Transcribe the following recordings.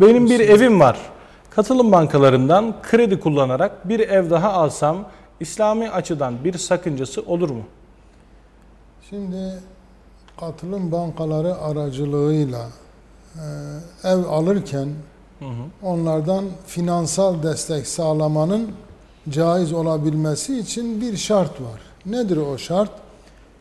Benim bir evim var. Katılım bankalarından kredi kullanarak bir ev daha alsam İslami açıdan bir sakıncası olur mu? Şimdi katılım bankaları aracılığıyla e, ev alırken Hı hı. onlardan finansal destek sağlamanın caiz olabilmesi için bir şart var. Nedir o şart?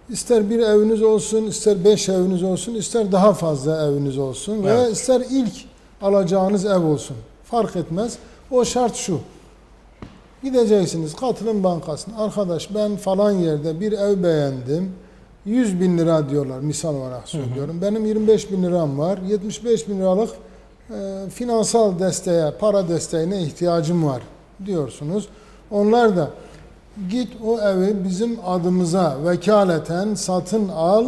İster bir eviniz olsun, ister beş eviniz olsun, ister daha fazla eviniz olsun veya Evet. ister ilk alacağınız ev olsun. Fark etmez. O şart şu. Gideceksiniz katılım bankasına. Arkadaş ben falan yerde bir ev beğendim. 100 bin lira diyorlar misal olarak söylüyorum. Benim 25 bin liram var. 75 bin liralık e, finansal desteğe, para desteğine ihtiyacım var diyorsunuz. Onlar da git o evi bizim adımıza vekaleten satın al.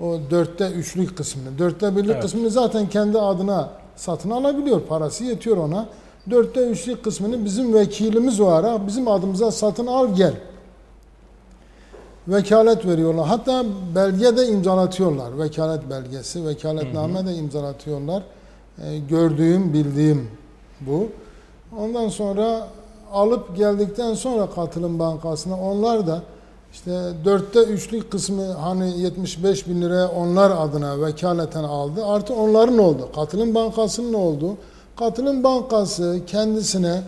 O dörtte üçlük kısmını. Dörtte birlik Evet. kısmını zaten kendi adına satın alabiliyor. Parası yetiyor ona. Dörtte üçlük kısmını bizim vekilimiz olarak bizim adımıza satın al gel. Vekalet veriyorlar. Hatta belge de imzalatıyorlar. Vekalet belgesi, vekaletname de imzalatıyorlar. Ee, gördüğüm, bildiğim bu. Ondan sonra alıp geldikten sonra katılım bankasına onlar da işte dörtte üçlük kısmı hani 75 bin liraya onlar adına vekaleten aldı. Artı onların oldu. Katılım bankasının oldu. Katılım bankası kendisine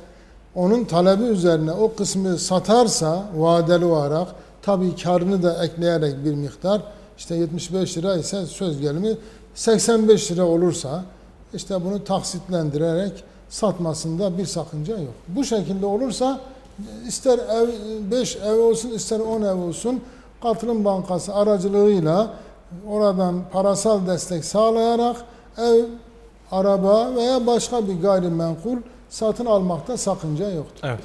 onun talebi üzerine o kısmı satarsa vadeli olarak tabii karını da ekleyerek bir miktar işte 75 lira ise söz gelimi 85 lira olursa işte bunu taksitlendirerek satmasında bir sakınca yok. Bu şekilde olursa ister ev 5 ev olsun ister 10 ev olsun katılım bankası aracılığıyla oradan parasal destek sağlayarak ev, araba veya başka bir gayrimenkul satın almakta sakınca yoktur. Evet.